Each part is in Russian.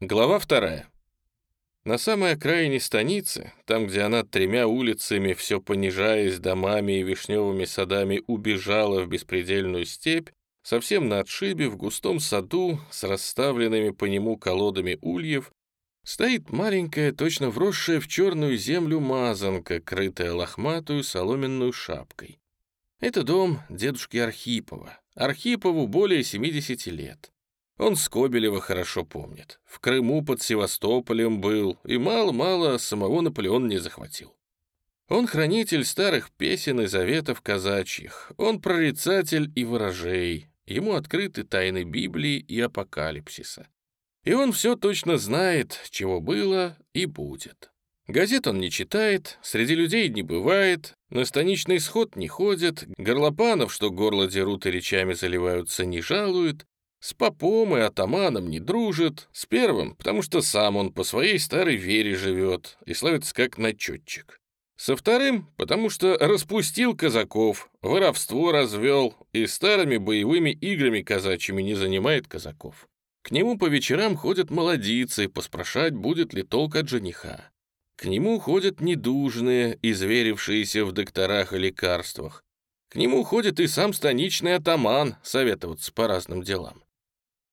Глава вторая. На самой окраине станицы, там, где она тремя улицами, все понижаясь домами и вишневыми садами, убежала в беспредельную степь, совсем на отшибе, в густом саду, с расставленными по нему колодами ульев, стоит маленькая, точно вросшая в черную землю мазанка, крытая лохматую соломенную шапкой. Это дом дедушки Архипова. Архипову более 70 лет. Он Скобелева хорошо помнит. В Крыму под Севастополем был, и мало-мало самого Наполеона не захватил. Он хранитель старых песен и заветов казачьих. Он прорицатель и ворожей. Ему открыты тайны Библии и апокалипсиса. И он все точно знает, чего было и будет. Газет он не читает, среди людей не бывает, на станичный сход не ходит, горлопанов, что горло дерут и речами заливаются, не жалует, с попом и атаманом не дружит, с первым, потому что сам он по своей старой вере живет и славится как начетчик. Со вторым, потому что распустил казаков, воровство развел и старыми боевыми играми казачьими не занимает казаков. К нему по вечерам ходят молодицы, поспрашать, будет ли толк от жениха. К нему ходят недужные, изверившиеся в докторах и лекарствах. К нему ходит и сам станичный атаман советоваться по разным делам.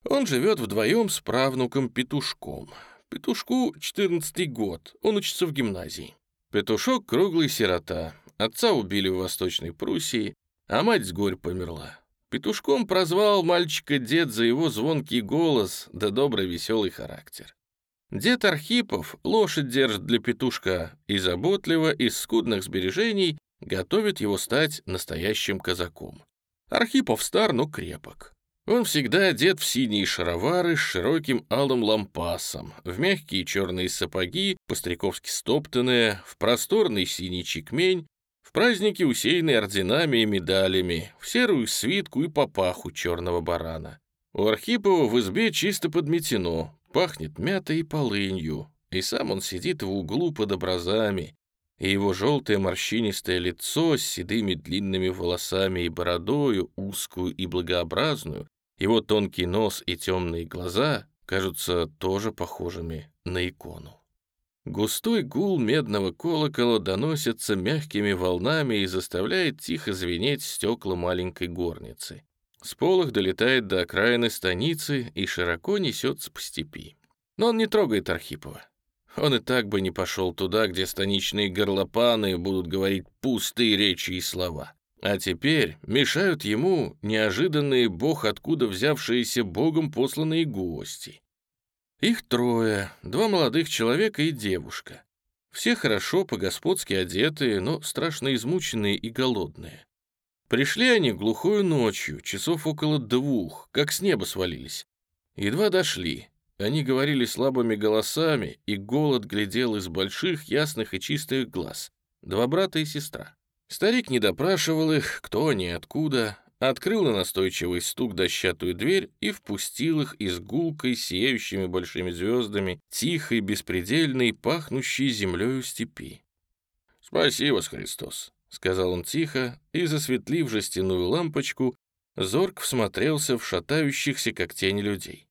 Он живет вдвоем с правнуком Петушком. Петушку 14 год, он учится в гимназии. Петушок круглый сирота. Отца убили в Восточной Пруссии, а мать с горь померла. Петушком прозвал мальчика дед за его звонкий голос да добрый веселый характер. Дед Архипов лошадь держит для петушка и заботливо из скудных сбережений готовит его стать настоящим казаком. Архипов стар, но крепок. Он всегда одет в синие шаровары с широким алым лампасом, в мягкие черные сапоги, по-стариковски стоптанные, в просторный синий чекмень, в праздники усеянные орденами и медалями, в серую свитку и папаху черного барана. У Архипова в избе чисто подметено, пахнет мятой и полынью, и сам он сидит в углу под образами, и его желтое морщинистое лицо с седыми длинными волосами и бородою, узкую и благообразную, его тонкий нос и темные глаза кажутся тоже похожими на икону. Густой гул медного колокола доносится мягкими волнами и заставляет тихо звенеть стекла маленькой горницы. Сполох долетает до окраины станицы и широко несется по степи. Но он не трогает Архипова. Он и так бы не пошел туда, где станичные горлопаны будут говорить пустые речи и слова. А теперь мешают ему неожиданные бог откуда взявшиеся богом посланные гости. Их трое, два молодых человека и девушка. Все хорошо, по-господски одетые, но страшно измученные и голодные. Пришли они глухую ночью, часов около двух, как с неба свалились. Едва дошли. Они говорили слабыми голосами, и голод глядел из больших, ясных и чистых глаз. Два брата и сестра. Старик не допрашивал их, кто они, откуда, открыл на настойчивый стук дощатую дверь и впустил их из гулкой, сияющими большими звездами, тихой, беспредельной, пахнущей землею степи. «Спаси вас, Христос!» — сказал он тихо, и, засветлив жестяную лампочку, зорк всмотрелся в шатающихся, как тень людей.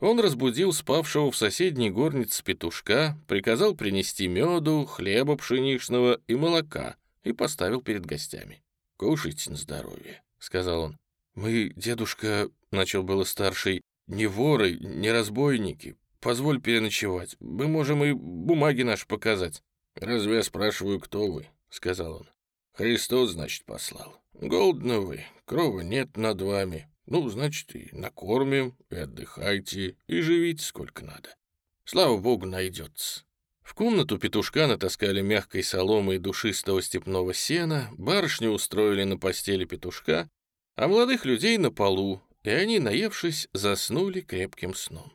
Он разбудил спавшего в соседней горнице петушка, приказал принести меду, хлеба пшеничного и молока и поставил перед гостями. «Кушайте на здоровье», — сказал он. «Мы, дедушка, — начал было старший, — не воры, не разбойники. Позволь переночевать. Мы можем и бумаги наши показать». «Разве я спрашиваю, кто вы?» — сказал он. Христос, значит, послал. Голодно вы, крова нет над вами. Ну, значит, и накормим, и отдыхайте, и живите сколько надо. Слава богу, найдется. В комнату петушка натаскали мягкой соломы и душистого степного сена, барышню устроили на постели петушка, а молодых людей на полу, и они, наевшись, заснули крепким сном.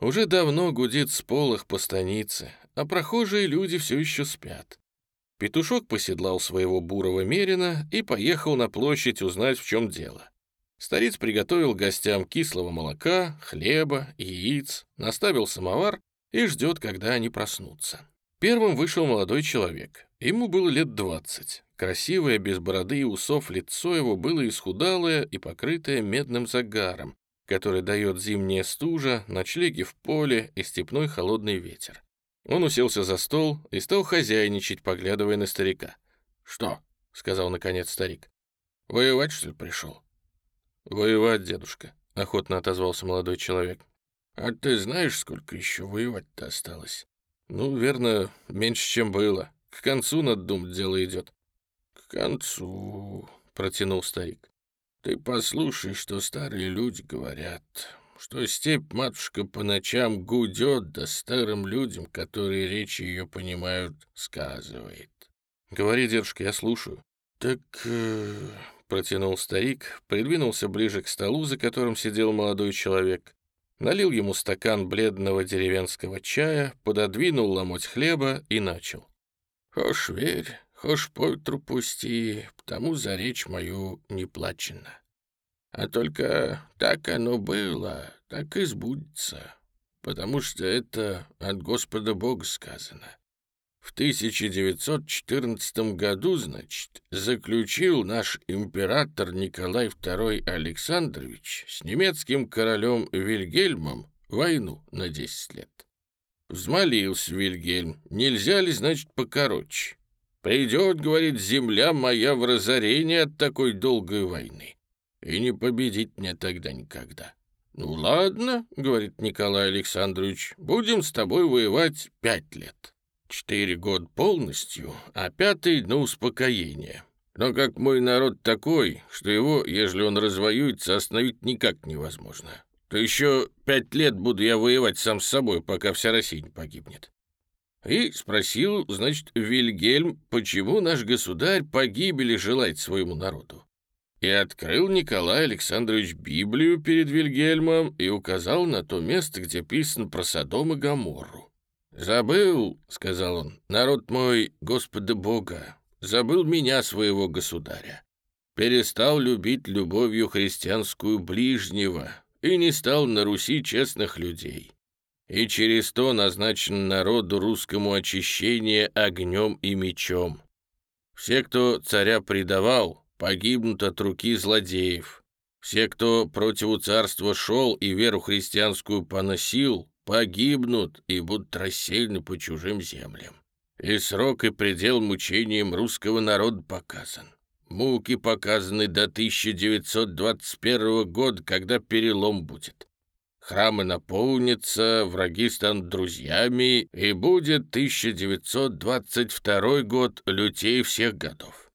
Уже давно гудит сполох по станице, а прохожие люди все еще спят. Петушок поседлал своего бурого мерина и поехал на площадь узнать, в чем дело. Старец приготовил гостям кислого молока, хлеба, яиц, наставил самовар и ждет, когда они проснутся. Первым вышел молодой человек. Ему было лет двадцать. Красивое, без бороды и усов лицо его было исхудалое и покрытое медным загаром, который дает зимняя стужа, ночлеги в поле и степной холодный ветер. Он уселся за стол и стал хозяйничать, поглядывая на старика. «Что?» — сказал наконец старик. «Воевать, что ли, пришел?» «Воевать, дедушка», — охотно отозвался молодой человек. «А ты знаешь, сколько еще воевать-то осталось?» «Ну, верно, меньше, чем было. К концу, надо думать, дело идет». «К концу», — протянул старик. «Ты послушай, что старые люди говорят, что степь матушка по ночам гудет, да старым людям, которые речи ее понимают, сказывает». «Говори, дедушка, я слушаю». «Так...» э, — протянул старик, придвинулся ближе к столу, за которым сидел молодой человек, налил ему стакан бледного деревенского чая, пододвинул ломоть хлеба и начал. «Хошь верь, хошь по ветру пусти, потому за речь мою не плачено. А только так оно было, так и сбудется, потому что это от Господа Бога сказано. В 1914 году, значит, заключил наш император Николай II Александрович с немецким королем Вильгельмом войну на 10 лет. Взмолился Вильгельм, нельзя ли, значит, покороче. Придет, говорит, земля моя в разорение от такой долгой войны. И не победить мне тогда никогда. «Ну ладно», — говорит Николай Александрович, — «будем с тобой воевать пять лет». Четыре года полностью, а пятый на успокоение. Но как мой народ такой, что его, ежели он развоюется, остановить никак невозможно, то еще пять лет буду я воевать сам с собой, пока вся Россия не погибнет. И спросил, значит, Вильгельм, почему наш государь погибели желает своему народу. И открыл Николай Александрович Библию перед Вильгельмом и указал на то место, где писано про Содом и Гоморру. «Забыл, — сказал он, — народ мой, Господа Бога, забыл меня, своего государя, перестал любить любовью христианскую ближнего и не стал на Руси честных людей. И через то назначен народу русскому очищение огнем и мечом. Все, кто царя предавал, погибнут от руки злодеев. Все, кто противу царства шел и веру христианскую поносил, погибнут и будут рассеяны по чужим землям. И срок и предел мучениям русского народа показан. Муки показаны до 1921 года, когда перелом будет. Храмы наполнятся, враги станут друзьями, и будет 1922 год лютей всех годов.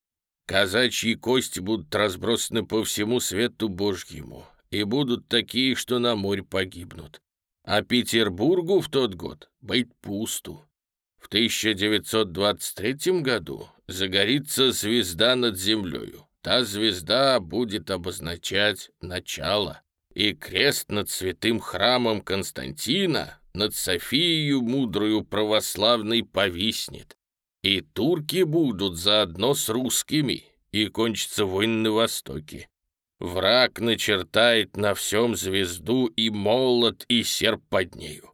Казачьи кости будут разбросаны по всему свету Божьему, и будут такие, что на море погибнут а Петербургу в тот год быть пусту. В 1923 году загорится звезда над землею. Та звезда будет обозначать начало, и крест над святым храмом Константина, над Софией мудрую православной повиснет. И турки будут заодно с русскими, и кончится война на Востоке. Враг начертает на всем звезду и молот, и серп под нею.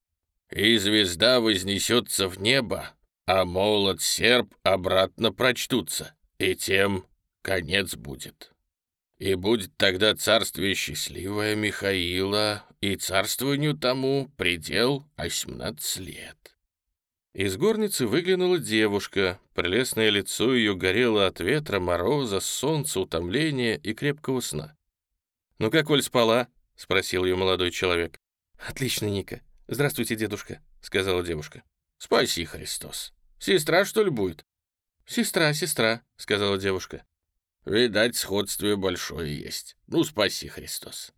И звезда вознесется в небо, а молот, серп обратно прочтутся, и тем конец будет. И будет тогда царствие счастливое Михаила, и царствованию тому предел 18 лет. Из горницы выглянула девушка. Прелестное лицо ее горело от ветра, мороза, солнца, утомления и крепкого сна. «Ну как, Оль, спала?» — спросил ее молодой человек. «Отлично, Ника. Здравствуйте, дедушка», — сказала девушка. «Спаси, Христос. Сестра, что ли, будет?» «Сестра, сестра», — сказала девушка. «Видать, сходствие большое есть. Ну, спаси, Христос».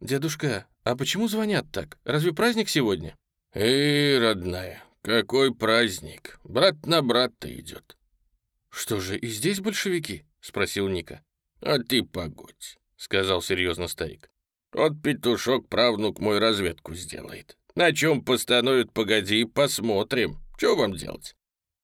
«Дедушка, а почему звонят так? Разве праздник сегодня?» «Эй, родная, «Какой праздник! Брат на брата идет!» «Что же, и здесь большевики?» — спросил Ника. «А ты погодь», — сказал серьезно старик. «Вот петушок правнук мой разведку сделает. На чем постановит, погоди, посмотрим. Что вам делать?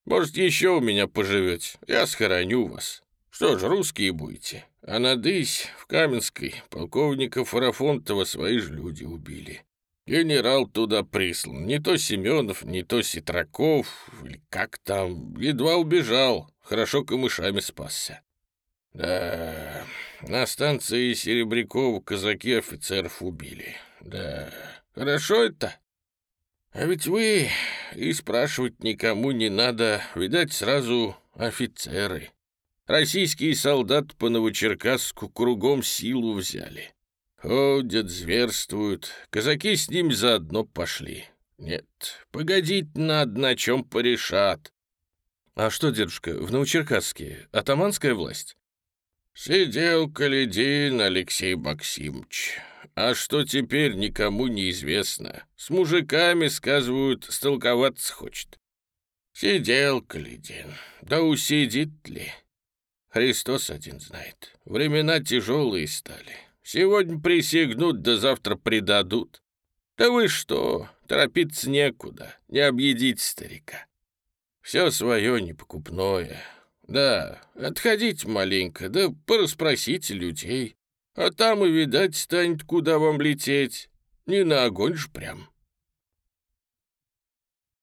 Может, еще у меня поживете, я схороню вас. Что ж, русские будете. А надысь, в Каменской, полковника Фарафонтова свои же люди убили. Генерал туда прислан. Не то Семенов, не то Ситраков, или как там. Едва убежал. Хорошо камышами спасся. Да, на станции Серебрякова казаки офицеров убили. Да, хорошо это. А ведь вы и спрашивать никому не надо, видать, сразу офицеры. Российские солдаты по Новочеркасску кругом силу взяли. Ходят, зверствуют, казаки с ним заодно пошли. Нет, погодить надо, на чем порешат. А что, дедушка, в Новочеркасске атаманская власть? Сидел Каледин Алексей Максимович. А что теперь, никому не известно. С мужиками, сказывают, столковаться хочет. Сидел Каледин. Да усидит ли? Христос один знает. Времена тяжелые стали. Сегодня присягнут, да завтра предадут. Да вы что, торопиться некуда, не объедите старика. Все свое непокупное. Да, отходите маленько, да порасспросите людей. А там и видать станет, куда вам лететь. Не на огонь ж прям.